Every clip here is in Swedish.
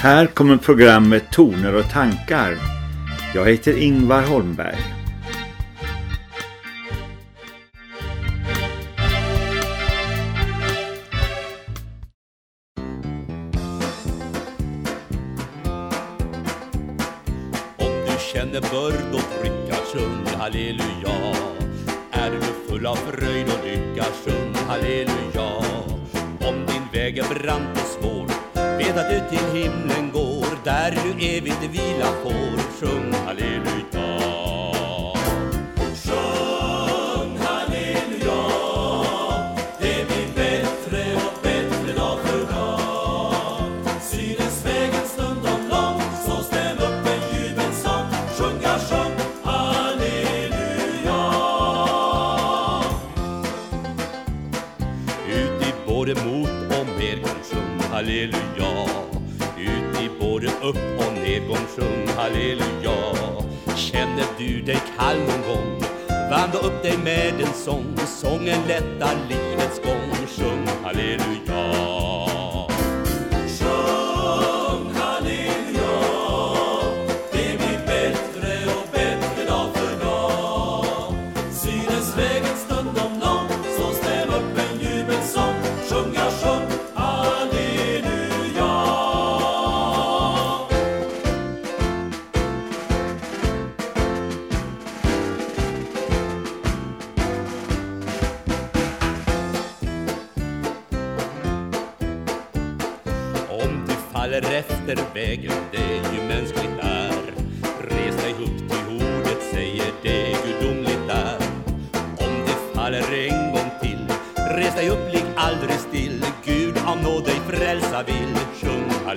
Här kommer programmet Toner och tankar. Jag heter Ingvar Holmberg. Om du känner börd och lycka, sjung halleluja. Är du full av fröjd och lycka, sjung halleluja. Om din väg är brant att du till himlen går där du evigt vila får. Sjung halleluja sjung halleluja. Känner du dig kall någon gång? Vandra upp dig med en sång. Sången lättar livets gång. Sjung halleluja.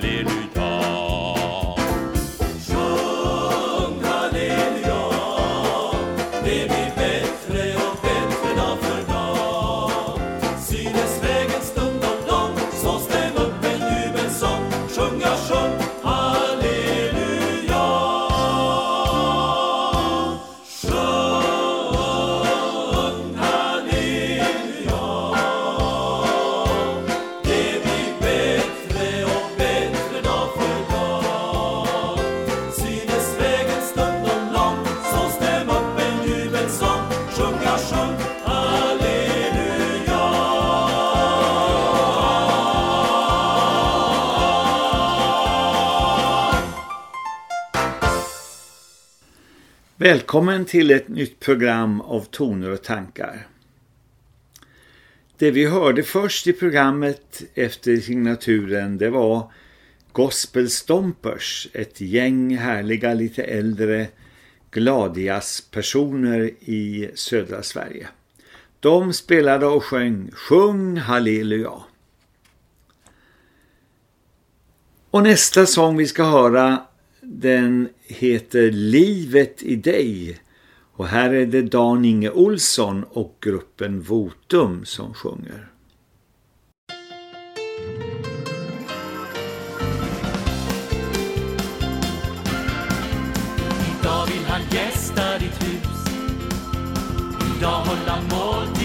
Alléluia. Välkommen till ett nytt program av toner och tankar. Det vi hörde först i programmet efter signaturen det var Gospel Stompers, ett gäng härliga lite äldre gladias-personer i södra Sverige. De spelade och sjöng Sjung halleluja. Och nästa sång vi ska höra den heter Livet i dig och här är det Dan Inge Olsson och gruppen Votum som sjunger. Idag vill han gästa ditt hus Idag hålla måltid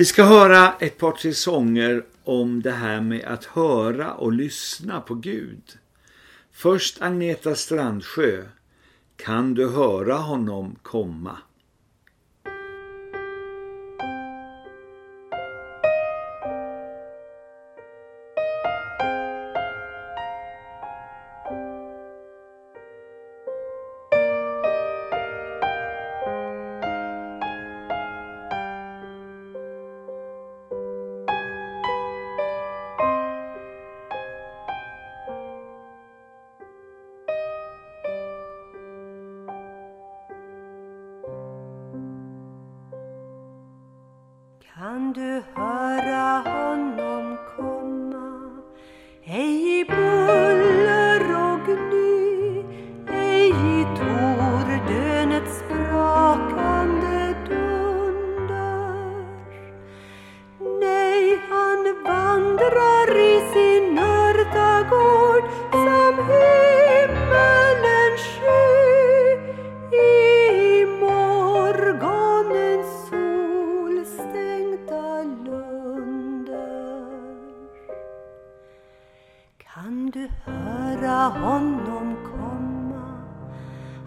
Vi ska höra ett par tre sånger om det här med att höra och lyssna på Gud. Först Agneta Strandsjö. Kan du höra honom komma? Kan du höra honom komma?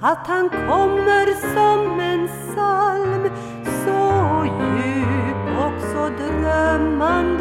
Att han kommer som en psalm så djup och så drömmande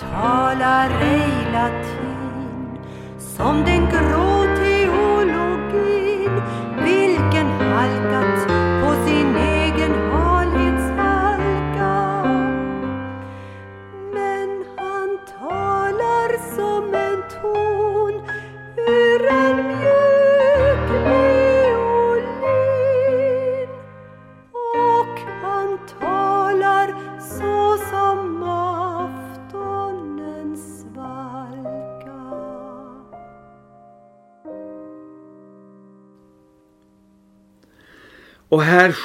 talar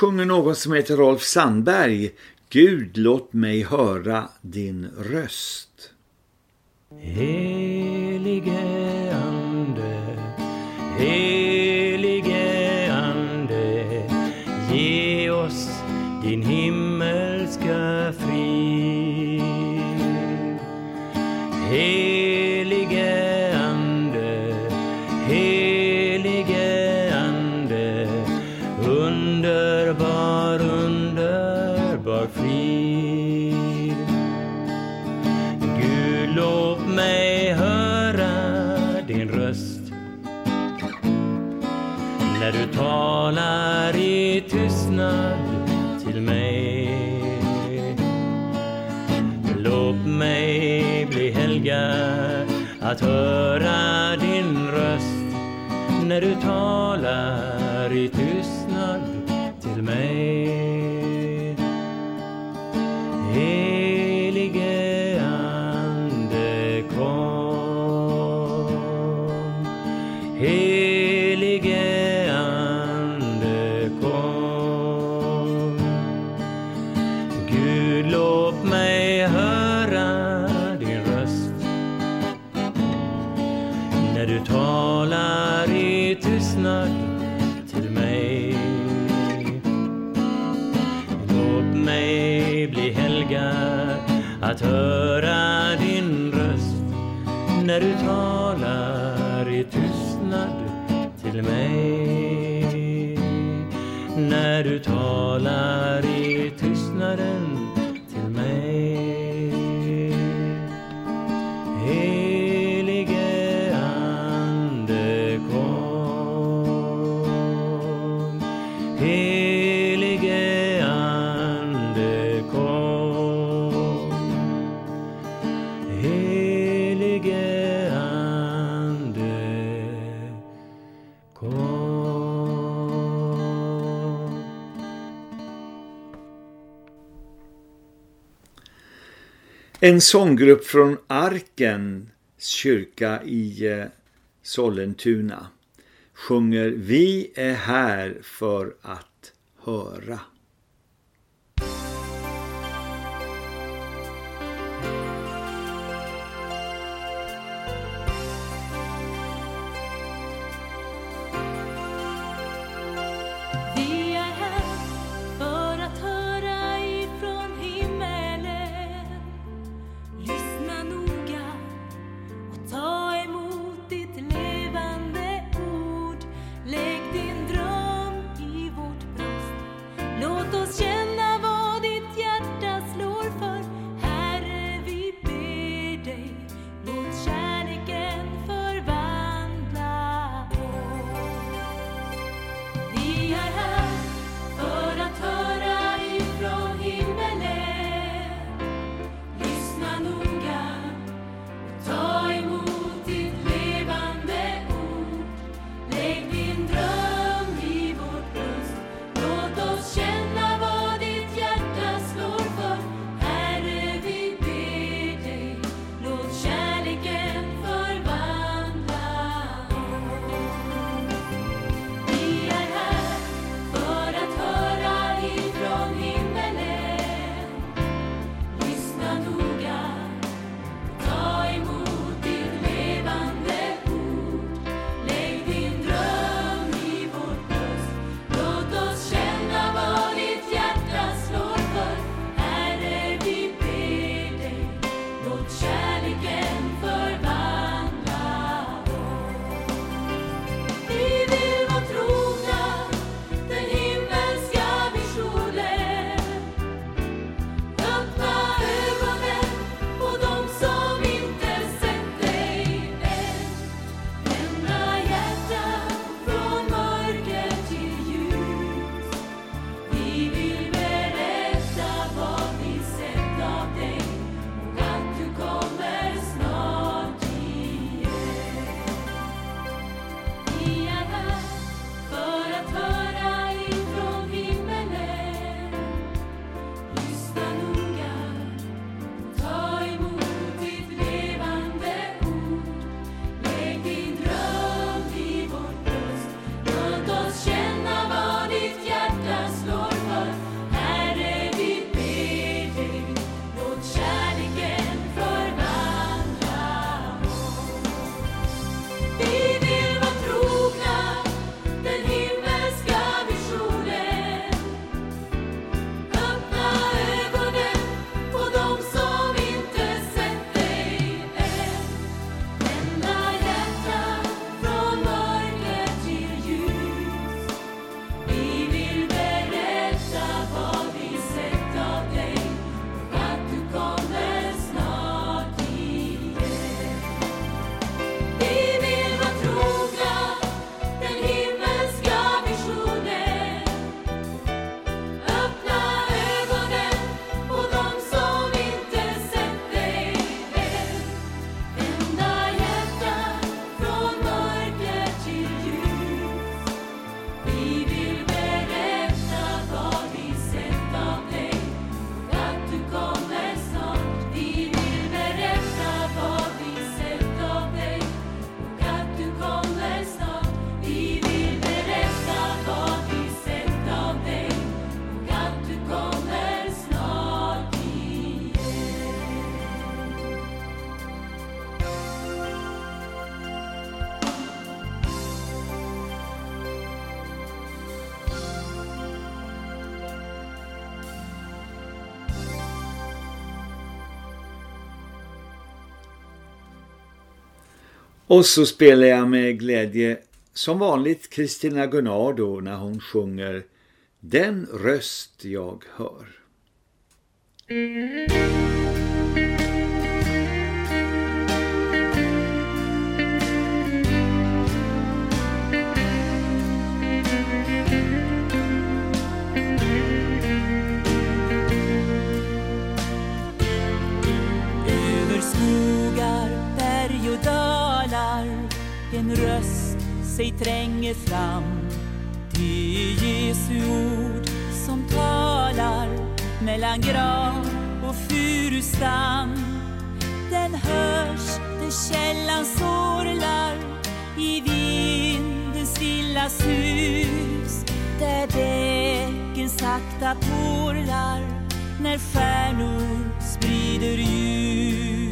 sjunger någon som heter Rolf Sandberg. Gud låt mig höra din röst. Helige Ande, helige när du talar i tystnad till mig. Låt mig bli helgad att höra din röst när du talar i tystnad till mig. Du talar i En sånggrupp från Arkens kyrka i eh, Sollentuna sjunger Vi är här för att höra. Och så spelar jag med glädje som vanligt Kristina Gunnardo när hon sjunger Den röst jag hör. Mm. Sig tränger fram. Det är Jesu ord som talar mellan gran och furustam Den hörs där källan sorlar i vindens stilla sus. Där bäcken sakta porlar när stjärnor sprider ljus.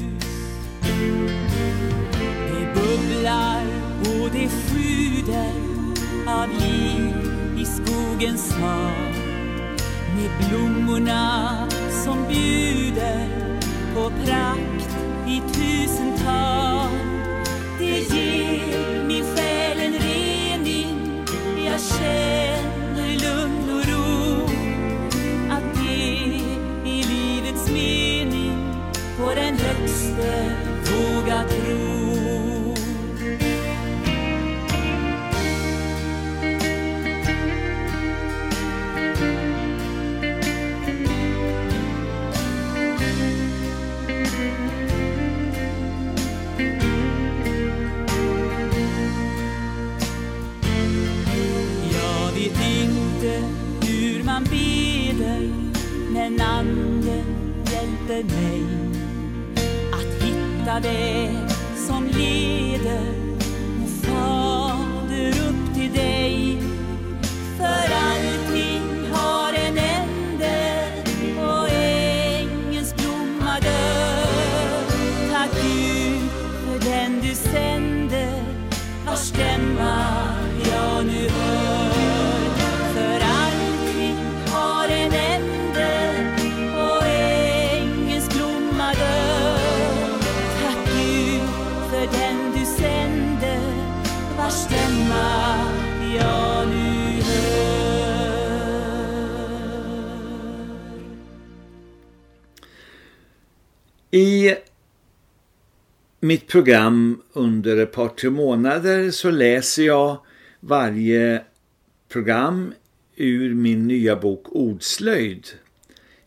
Sjuder av liv i skogens hav med blommorna som bjuder på prakt i tusental. Det ger min själ en rening, jag känner mitt program under ett par tre månader så läser jag varje program ur min nya bok Ordslöjd.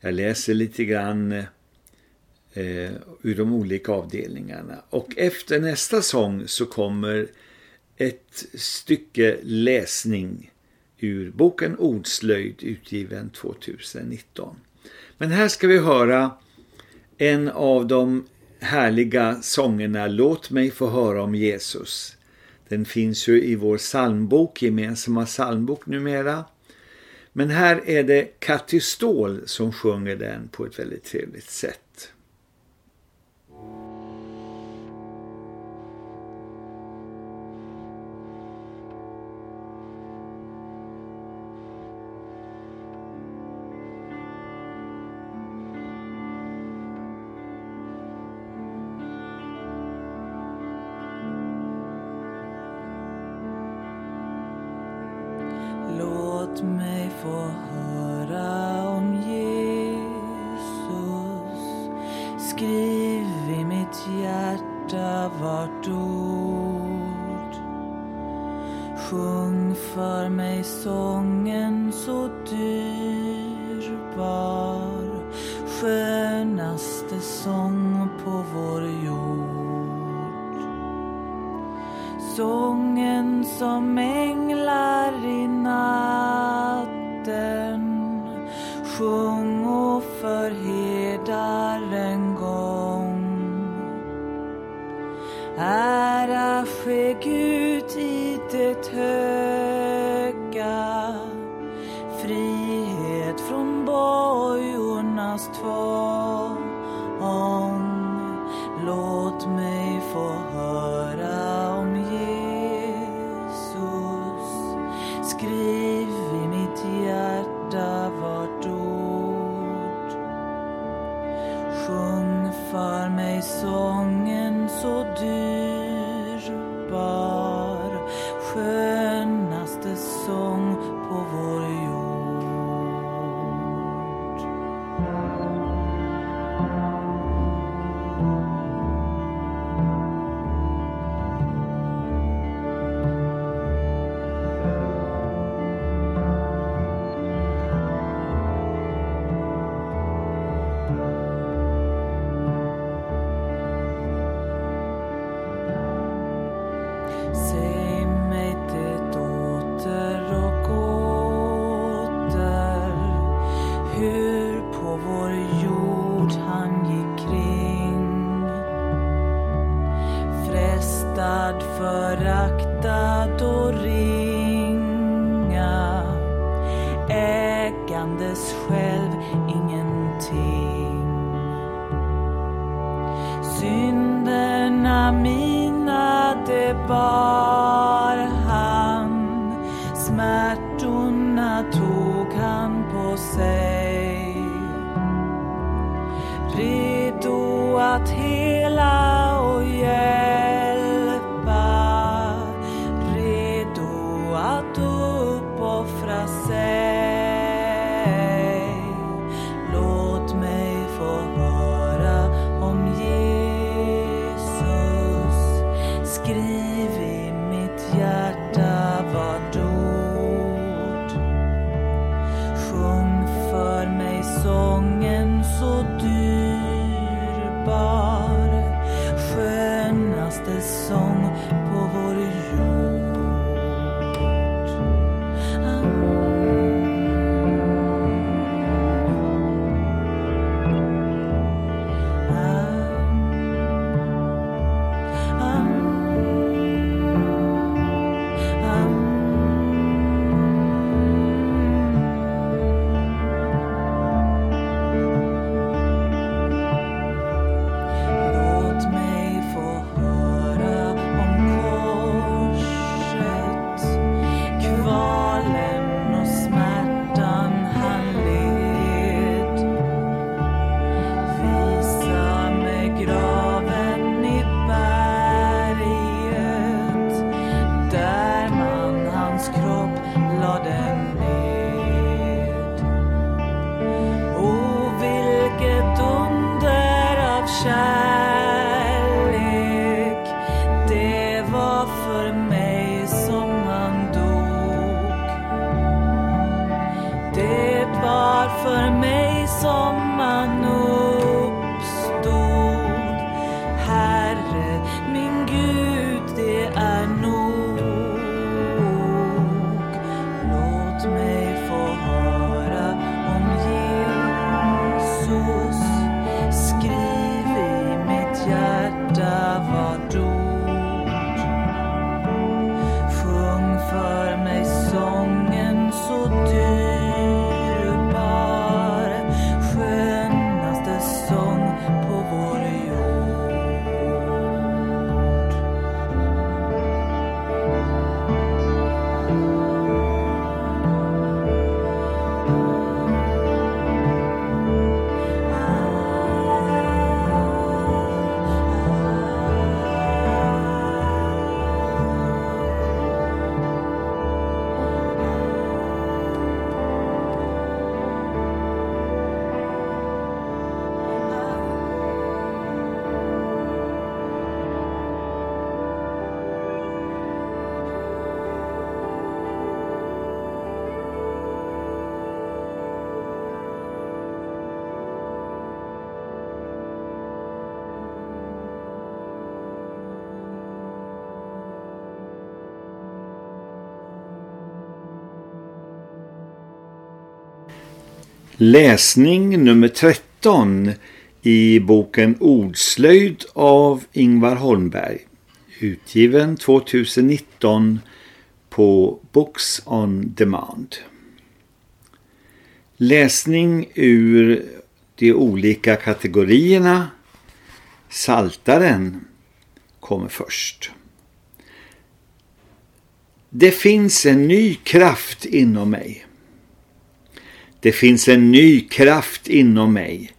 Jag läser lite grann eh, ur de olika avdelningarna. Och efter nästa sång så kommer ett stycke läsning ur boken Ordslöjd utgiven 2019. Men här ska vi höra en av de härliga sångerna Låt mig få höra om Jesus. Den finns ju i vår psalmbok, gemensamma psalmbok numera. Men här är det Katty Ståhl som sjunger den på ett väldigt trevligt sätt. Läsning nummer 13 i boken Ordslöjd av Ingvar Holmberg. Utgiven 2019 på Books on Demand. Läsning ur de olika kategorierna. Saltaren kommer först. Det finns en ny kraft inom mig. Det finns en ny kraft inom mig.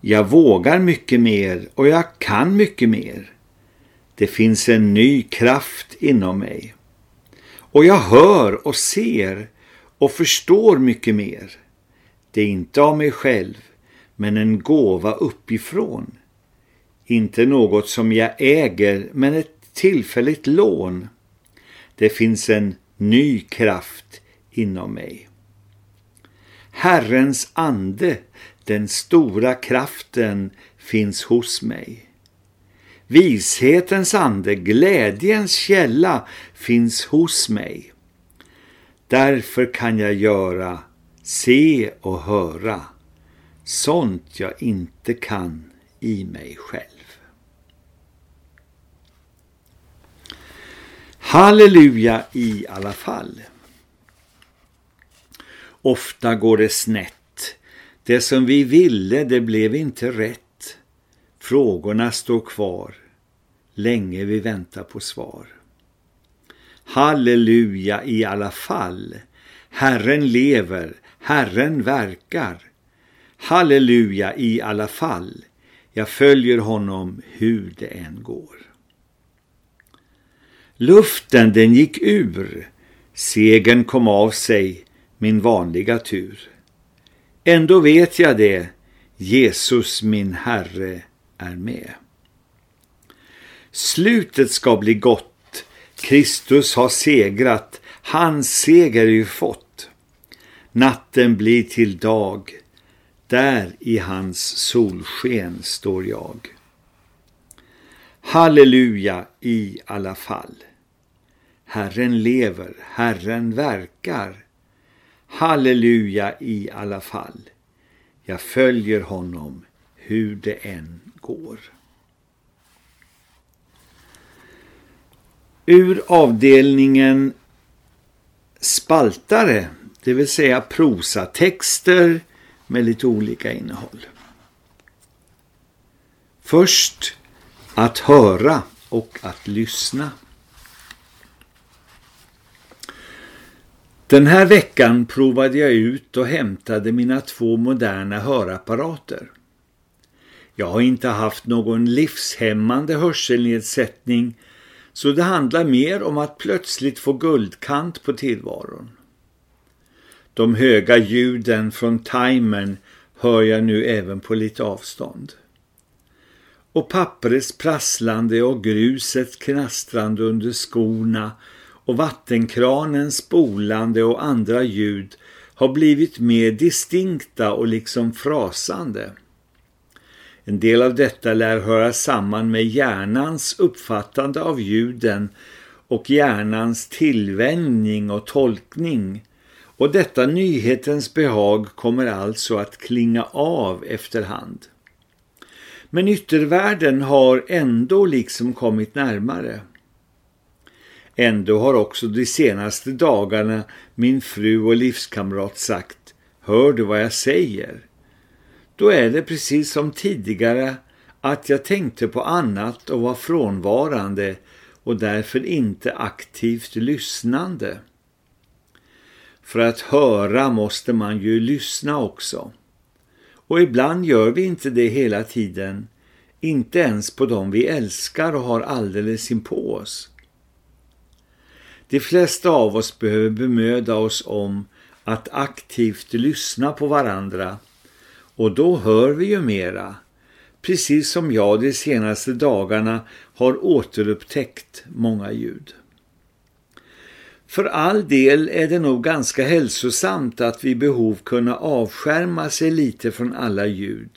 Jag vågar mycket mer och jag kan mycket mer. Det finns en ny kraft inom mig. Och jag hör och ser och förstår mycket mer. Det är inte av mig själv, men en gåva uppifrån. Inte något som jag äger, men ett tillfälligt lån. Det finns en ny kraft inom mig. Herrens ande, den stora kraften, finns hos mig. Vishetens ande, glädjens källa, finns hos mig. Därför kan jag göra, se och höra, sånt jag inte kan i mig själv. Halleluja i alla fall. Ofta går det snett. Det som vi ville, det blev inte rätt. Frågorna står kvar. Länge vi väntar på svar. Halleluja i alla fall. Herren lever, Herren verkar. Halleluja i alla fall. Jag följer honom hur det än går. Luften den gick ur. Segen kom av sig, min vanliga tur. Ändå vet jag det, Jesus min Herre är med. Slutet ska bli gott, Kristus har segrat, hans seger är ju fått. Natten blir till dag, där i hans solsken står jag. Halleluja i alla fall. Herren lever, Herren verkar. Halleluja i alla fall. Jag följer honom hur det än går. Ur avdelningen spaltare, det vill säga prosatexter med lite olika innehåll. Först att höra och att lyssna. Den här veckan provade jag ut och hämtade mina två moderna hörapparater. Jag har inte haft någon livshämmande hörselnedsättning så det handlar mer om att plötsligt få guldkant på tillvaron. De höga ljuden från timern hör jag nu även på lite avstånd. Och papperets prasslande och gruset knastrande under skorna och vattenkranens spolande och andra ljud har blivit mer distinkta och liksom frasande. En del av detta lär höra samman med hjärnans uppfattande av ljuden och hjärnans tillvänjning och tolkning. Och detta nyhetens behag kommer alltså att klinga av efterhand. Men yttervärlden har ändå liksom kommit närmare. Ändå har också de senaste dagarna min fru och livskamrat sagt Hör du vad jag säger? Då är det precis som tidigare att jag tänkte på annat och var frånvarande och därför inte aktivt lyssnande. För att höra måste man ju lyssna också. Och ibland gör vi inte det hela tiden, inte ens på dem vi älskar och har alldeles in på oss. De flesta av oss behöver bemöda oss om att aktivt lyssna på varandra och då hör vi ju mera, precis som jag de senaste dagarna har återupptäckt många ljud. För all del är det nog ganska hälsosamt att vid behov kunna avskärma sig lite från alla ljud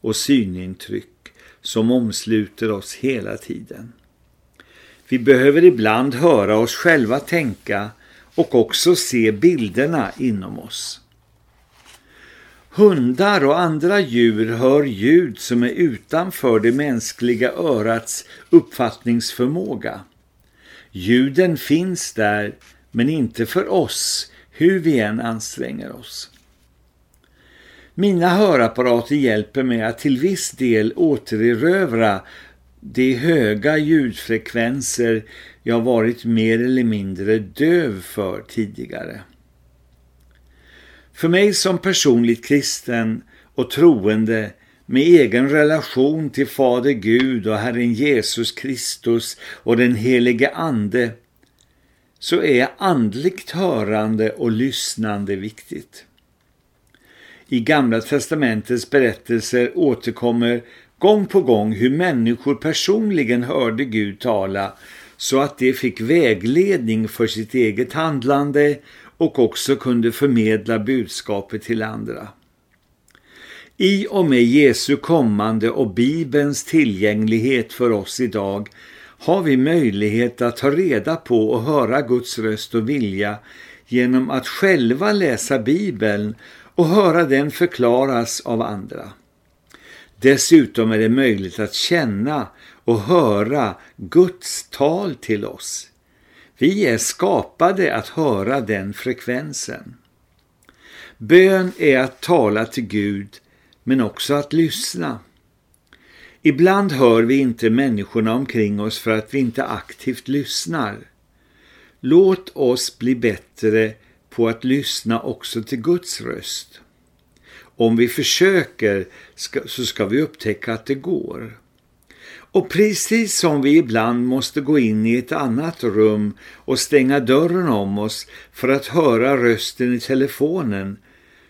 och synintryck som omsluter oss hela tiden. Vi behöver ibland höra oss själva tänka och också se bilderna inom oss. Hundar och andra djur hör ljud som är utanför det mänskliga örats uppfattningsförmåga. Ljuden finns där, men inte för oss, hur vi än anstränger oss. Mina hörapparater hjälper mig att till viss del återerövra de höga ljudfrekvenser jag varit mer eller mindre döv för tidigare. För mig som personligt kristen och troende med egen relation till Fader Gud och Herren Jesus Kristus och den helige Ande så är andligt hörande och lyssnande viktigt. I Gamla testamentets berättelser återkommer gång på gång hur människor personligen hörde Gud tala så att de fick vägledning för sitt eget handlande och också kunde förmedla budskapet till andra. I och med Jesu kommande och Bibelns tillgänglighet för oss idag har vi möjlighet att ta reda på och höra Guds röst och vilja genom att själva läsa Bibeln och höra den förklaras av andra. Dessutom är det möjligt att känna och höra Guds tal till oss. Vi är skapade att höra den frekvensen. Bön är att tala till Gud men också att lyssna. Ibland hör vi inte människorna omkring oss för att vi inte aktivt lyssnar. Låt oss bli bättre på att lyssna också till Guds röst. Om vi försöker så ska vi upptäcka att det går. Och precis som vi ibland måste gå in i ett annat rum och stänga dörren om oss för att höra rösten i telefonen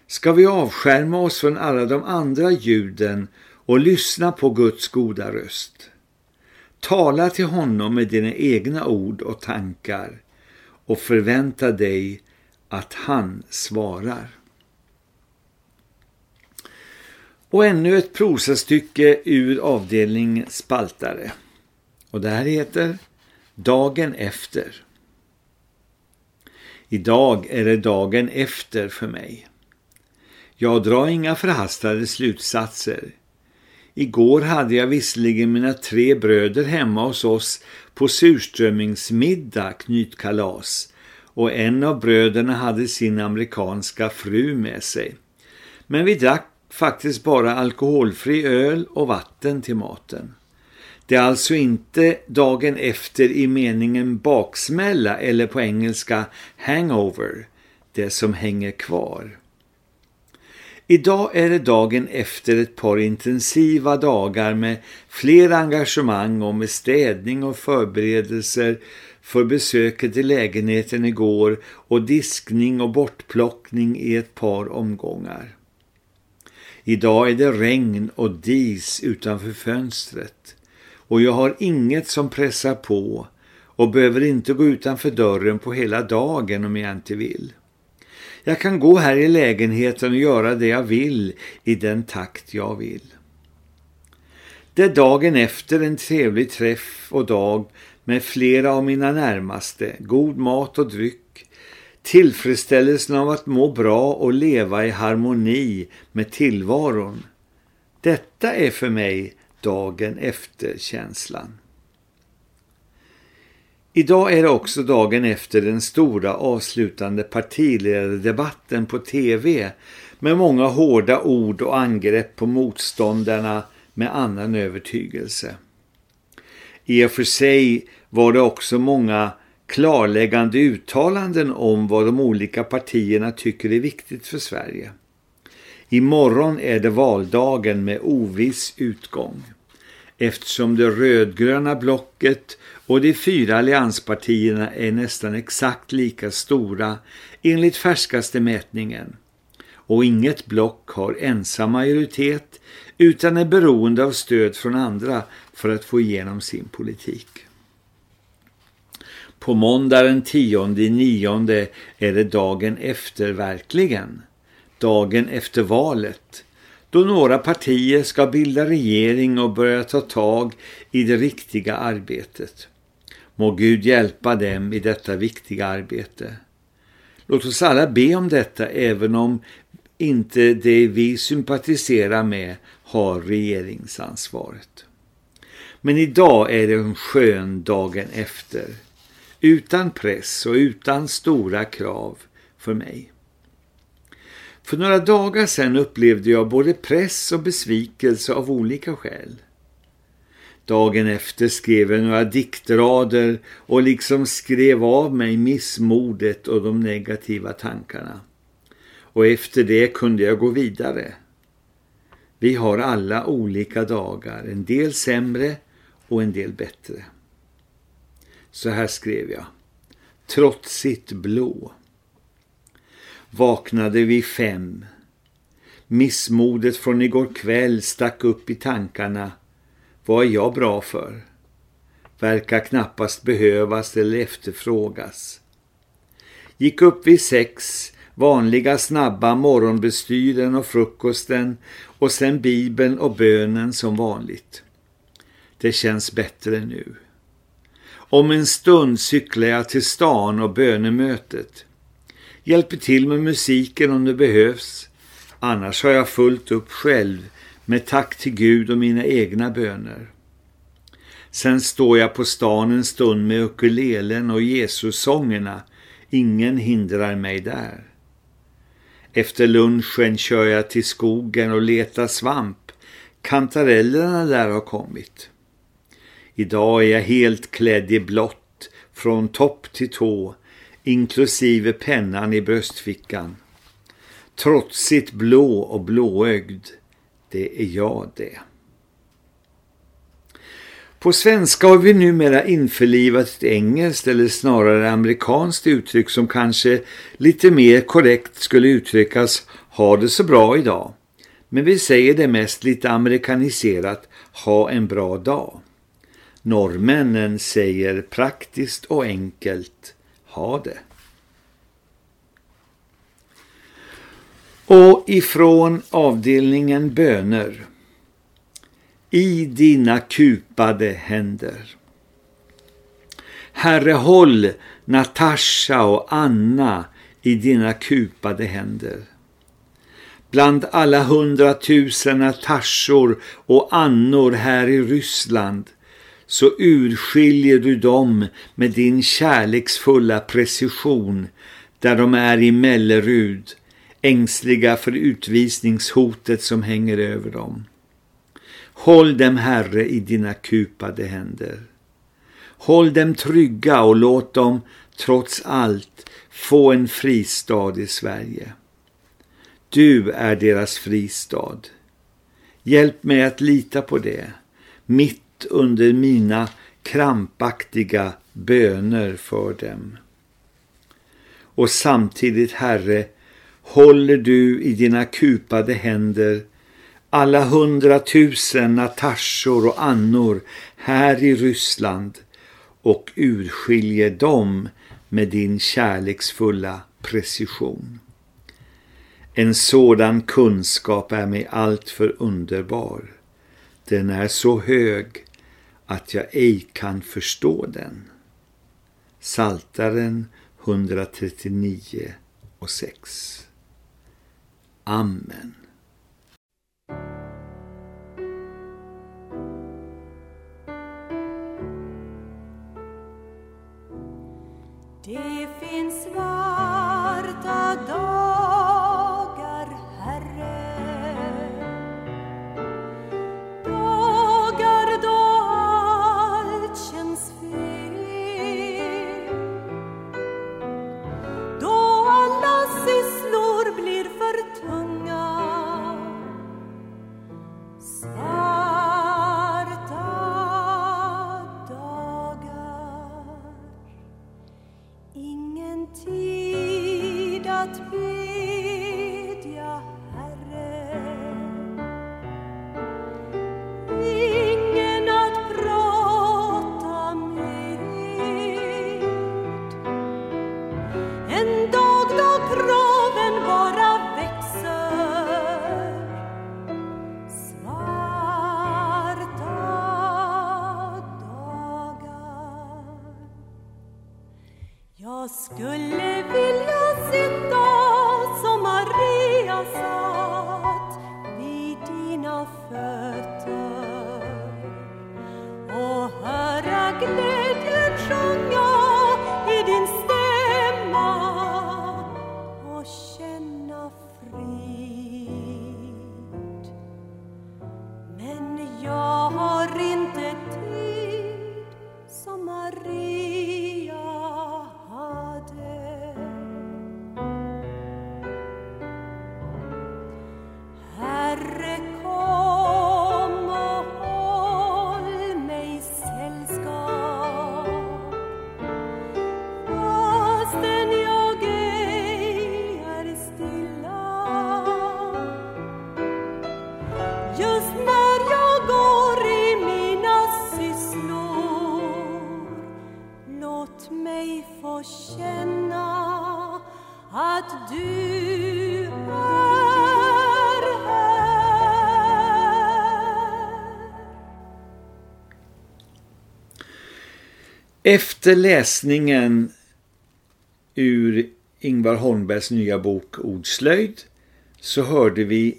ska vi avskärma oss från alla de andra ljuden och lyssna på Guds goda röst. Tala till honom med dina egna ord och tankar och förvänta dig att han svarar. Och ännu ett prosastycke ur avdelning spaltare. Och det här heter Dagen efter. Idag är det dagen efter för mig. Jag drar inga förhastade slutsatser. Igår hade jag visserligen mina tre bröder hemma hos oss på surströmmingsmiddag knytkalas och en av bröderna hade sin amerikanska fru med sig. Men vi drack faktiskt bara alkoholfri öl och vatten till maten. Det är alltså inte dagen efter i meningen baksmälla eller på engelska hangover, det som hänger kvar. Idag är det dagen efter ett par intensiva dagar med fler engagemang och med städning och förberedelser för besöket i lägenheten igår och diskning och bortplockning i ett par omgångar. Idag är det regn och dis utanför fönstret och jag har inget som pressar på och behöver inte gå utanför dörren på hela dagen om jag inte vill. Jag kan gå här i lägenheten och göra det jag vill i den takt jag vill. Det är dagen efter en trevlig träff och dag med flera av mina närmaste, god mat och dryck, tillfredsställelsen av att må bra och leva i harmoni med tillvaron. Detta är för mig dagen efter känslan. Idag är det också dagen efter den stora avslutande partiledardebatten på tv med många hårda ord och angrepp på motståndarna med annan övertygelse. I och för sig var det också många klarläggande uttalanden om vad de olika partierna tycker är viktigt för Sverige. Imorgon är det valdagen med oviss utgång. Eftersom det rödgröna blocket och de fyra allianspartierna är nästan exakt lika stora enligt färskaste mätningen. Och inget block har ensam majoritet utan är beroende av stöd från andra för att få igenom sin politik. På måndag den 10 nionde är det dagen efter verkligen. Dagen efter valet. Då några partier ska bilda regering och börja ta tag i det riktiga arbetet. Må Gud hjälpa dem i detta viktiga arbete. Låt oss alla be om detta även om inte det vi sympatiserar med har regeringsansvaret. Men idag är det en skön dagen efter. Utan press och utan stora krav för mig. För några dagar sedan upplevde jag både press och besvikelse av olika skäl. Dagen efter skrev jag några diktrader och liksom skrev av mig missmodet och de negativa tankarna. Och efter det kunde jag gå vidare. Vi har alla olika dagar, en del sämre och en del bättre. Så här skrev jag. Trotsigt blå. Vaknade vi fem. Missmodet från igår kväll stack upp i tankarna vad är jag bra för? Verkar knappast behövas eller efterfrågas. Gick upp vid sex, vanliga snabba morgonbestyren och frukosten och sen bibeln och bönen som vanligt. Det känns bättre nu. Om en stund cyklar jag till stan och bönemötet. Hjälper till med musiken om det behövs. Annars har jag fullt upp själv med tack till Gud och mina egna böner. Sen står jag på stan en stund med ukulelen och Jesus-sångerna. Ingen hindrar mig där. Efter lunchen kör jag till skogen och letar svamp. Kantarellerna där har kommit. Idag är jag helt klädd i blått från topp till tå, inklusive pennan i bröstfickan. Trotsigt blå och blåögd, det är jag det. På svenska har vi numera införlivat ett engelskt eller snarare amerikanskt uttryck som kanske lite mer korrekt skulle uttryckas ha det så bra idag. Men vi säger det mest lite amerikaniserat, ha en bra dag. Norrmännen säger praktiskt och enkelt, ha det. Och ifrån avdelningen böner i dina kupade händer. Herre, håll Natasha och Anna i dina kupade händer. Bland alla hundratusen Natashor och Annor här i Ryssland så urskiljer du dem med din kärleksfulla precision där de är i Mellerud, ängsliga för utvisningshotet som hänger över dem. Håll dem, Herre, i dina kupade händer. Håll dem trygga och låt dem, trots allt, få en fristad i Sverige. Du är deras fristad. Hjälp mig att lita på det, mitt under mina krampaktiga böner för dem. Och samtidigt, Herre, håller du i dina kupade händer alla hundratusen Natashor och Annor här i Ryssland och urskiljer dem med din kärleksfulla precision. En sådan kunskap är mig allt för underbar. Den är så hög att jag ej kan förstå den. Saltaren 139 och 6. Amen. Det finns svarta dagar, En Efter läsningen ur Ingvar Holmbergs nya bok Ordslöjd så hörde vi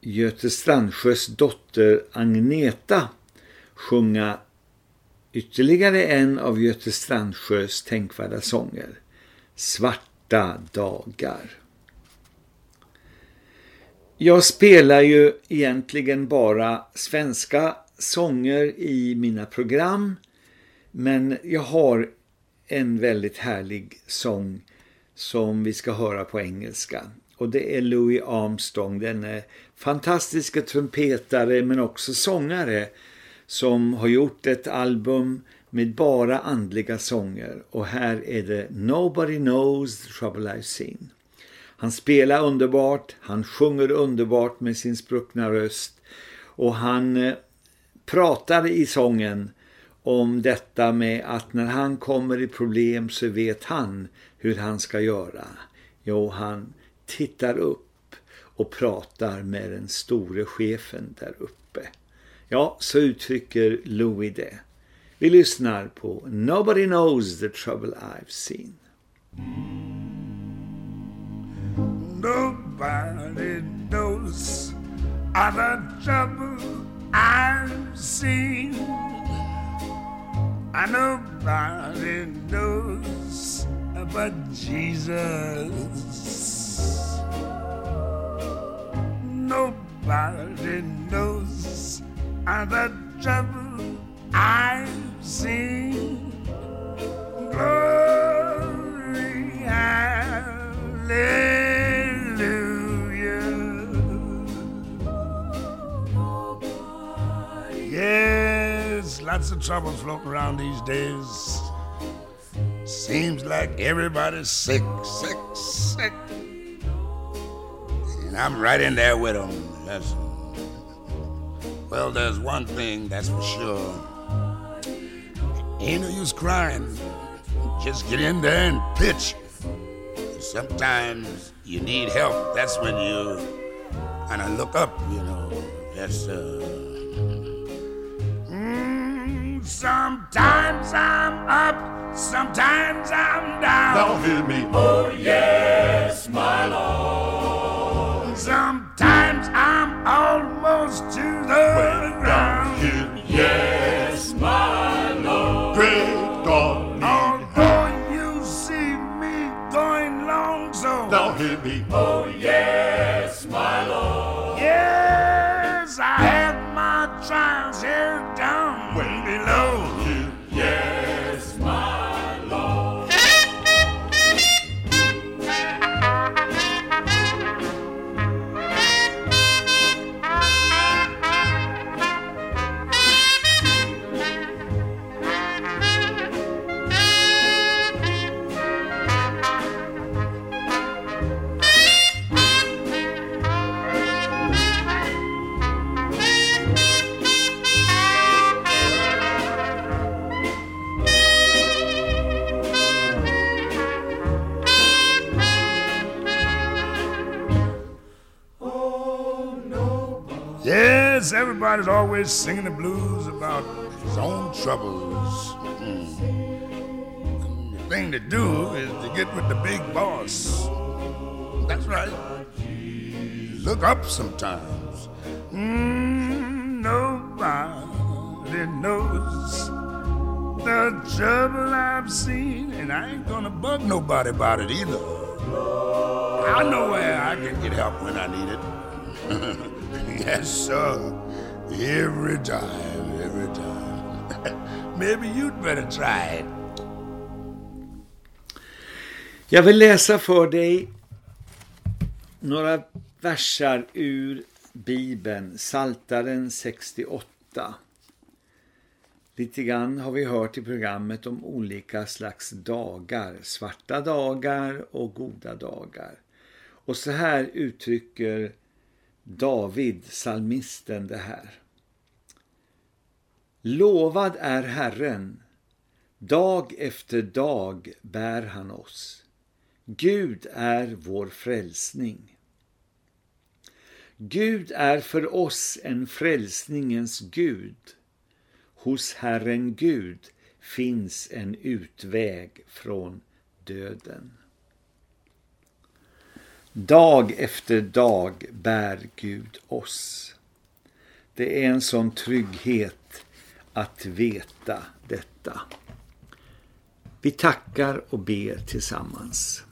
Göte Strandsjös dotter Agneta sjunga ytterligare en av Göte Strandsjös tänkvärda sånger, Svarta dagar. Jag spelar ju egentligen bara svenska sånger i mina program men jag har en väldigt härlig sång som vi ska höra på engelska. Och det är Louis Armstrong, den fantastiska trumpetare men också sångare som har gjort ett album med bara andliga sånger. Och här är det Nobody Knows the Trouble I've Seen. Han spelar underbart, han sjunger underbart med sin spruckna röst. Och han eh, pratar i sången om detta med att när han kommer i problem så vet han hur han ska göra. Jo, han tittar upp och pratar med den store chefen där uppe. Ja, så uttrycker Louis det. Vi lyssnar på Nobody Knows the Trouble I've Seen. Nobody knows all the trouble I've seen. And nobody knows but Jesus. Nobody knows the trouble I've seen. Glory, hallelujah. Oh, yes, lots of trouble floating around these days. Seems like everybody's sick, sick, sick. And I'm right in there with them. That's, well, there's one thing that's for sure. Ain't no use crying. Just get in there and pitch. Sometimes you need help. That's when you kind of look up, you know. That's, uh. Sometimes I'm up, sometimes I'm down. Now hear me. Oh, yes, my Lord. Sometimes I'm almost to the ground. Here, Yes, my Lord. great God. Although you see me going long so. Now hear me. Oh, yes, my Lord. Everybody's always singing the blues about his own troubles. Mm. The thing to do is to get with the big boss. That's right. Look up sometimes. Mm, nobody knows the trouble I've seen, and I ain't gonna bug nobody about it either. I know where I can get help when I need it. yes, sir. Every time, every time. Maybe you'd better try it. Jag vill läsa för dig några versar ur Bibeln, Saltaren 68. Lite grann har vi hört i programmet om olika slags dagar, svarta dagar och goda dagar. Och så här uttrycker David, salmisten, det här. Lovad är Herren, dag efter dag bär han oss. Gud är vår frälsning. Gud är för oss en frälsningens Gud. Hos Herren Gud finns en utväg från döden. Dag efter dag bär Gud oss. Det är en sån trygghet att veta detta. Vi tackar och ber tillsammans.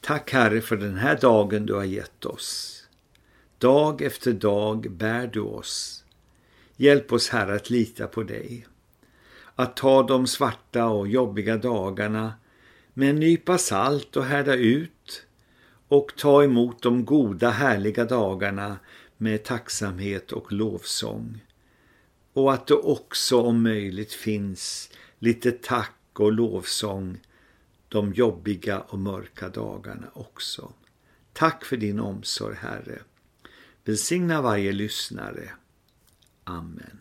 Tack Herre för den här dagen du har gett oss. Dag efter dag bär du oss. Hjälp oss Herre att lita på dig. Att ta de svarta och jobbiga dagarna med en nypa salt och härda ut och ta emot de goda härliga dagarna med tacksamhet och lovsång. Och att det också om möjligt finns lite tack och lovsång de jobbiga och mörka dagarna också. Tack för din omsorg, Herre. Välsigna varje lyssnare. Amen.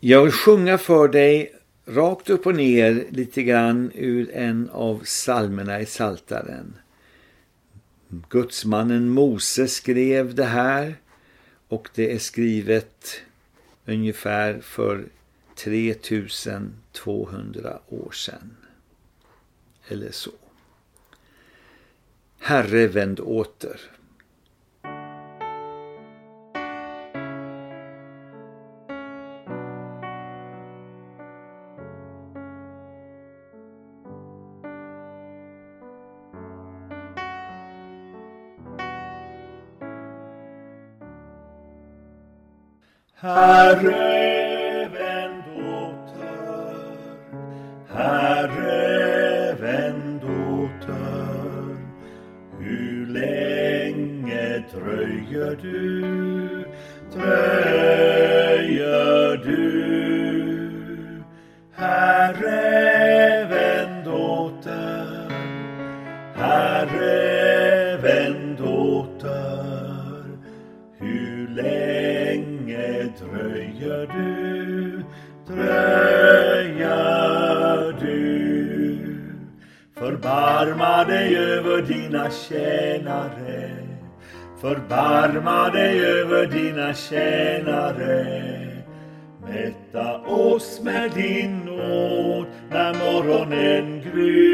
Jag vill sjunga för dig rakt upp och ner lite grann ur en av salmerna i Saltaren. Gudsmannen Mose skrev det här och det är skrivet ungefär för 3200 år sedan. Eller så. Herre vänd åter. Herre, Förbarma dig över dina tjänare. Mätta oss med din nåd när morgonen gryr.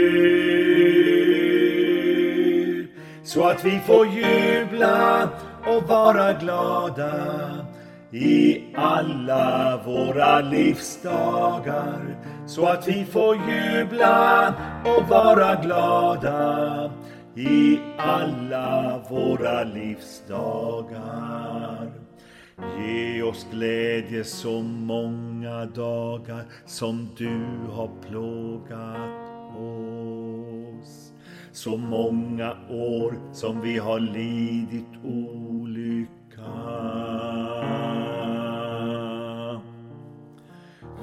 Så att vi får jubla och vara glada i alla våra livsdagar. Så att vi får jubla och vara glada i alla våra livsdagar. Ge oss glädje så många dagar som du har plågat oss. Så många år som vi har lidit olycka.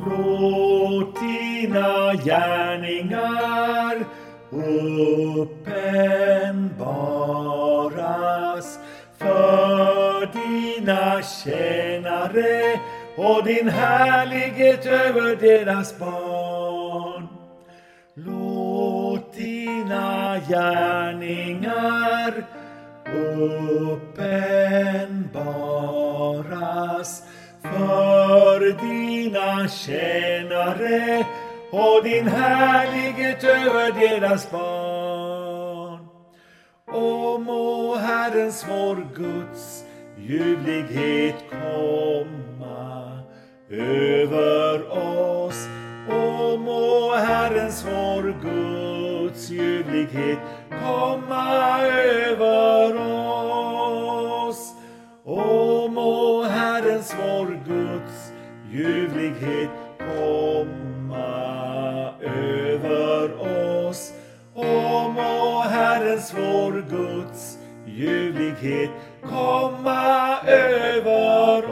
Låt dina gärningar uppenbaras för dina tjänare och din härlighet över deras barn. Låt dina gärningar uppenbaras för dina tjänare och din härlighet över deras barn. Och må Herrens vår Guds ljuvlighet komma över oss. Och må Herrens vår Guds ljuvlighet komma över oss. Och må Herrens vår Guds ljuvlighet komma Herrens vår Guds ljuvlighet komma över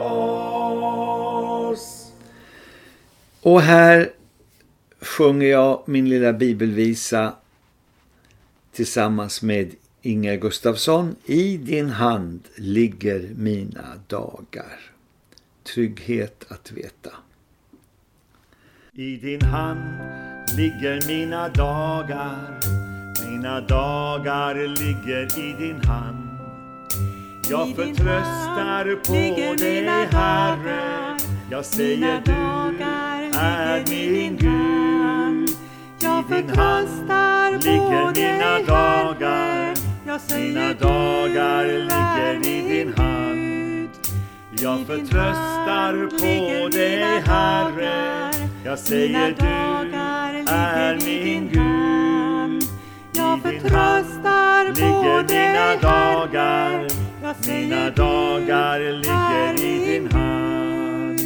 oss. Och här sjunger jag min lilla bibelvisa tillsammans med Inga Gustafsson. I din hand ligger mina dagar. Trygghet att veta. I din hand ligger mina dagar Mina dagar ligger i din hand Jag I förtröstar hand på dig Herre. Jag säger du är min. Gud Jag I din hand ligger dig, mina Herre. dagar Jag säger Mina dagar ligger i din hand. Jag förtröstar på dig Herre. Jag säger du är min. Gud förtröstar på dig, dagar. Herre. Jag säger Mina dagar ligger i din hand.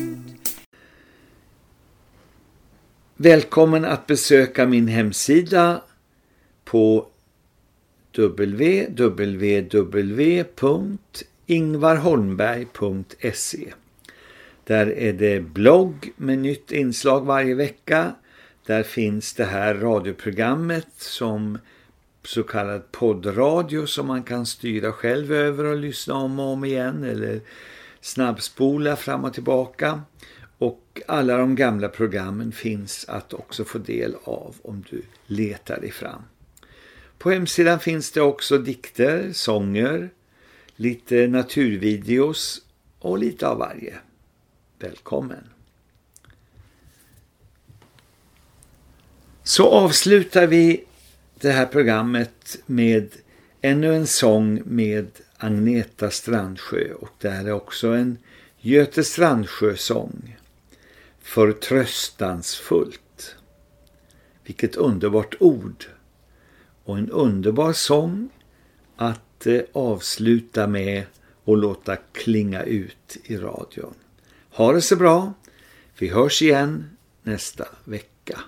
Välkommen att besöka min hemsida på www.ingvarholmberg.se Där är det blogg med nytt inslag varje vecka. Där finns det här radioprogrammet som så kallad poddradio som man kan styra själv över och lyssna om och om igen eller snabbspola fram och tillbaka. Och alla de gamla programmen finns att också få del av om du letar dig fram. På hemsidan finns det också dikter, sånger, lite naturvideos och lite av varje. Välkommen! Så avslutar vi det här programmet med ännu en sång med Agneta Strandsjö och det här är också en Göte Strandsjö-sång. Förtröstansfullt. Vilket underbart ord och en underbar sång att eh, avsluta med och låta klinga ut i radion. Ha det så bra. Vi hörs igen nästa vecka.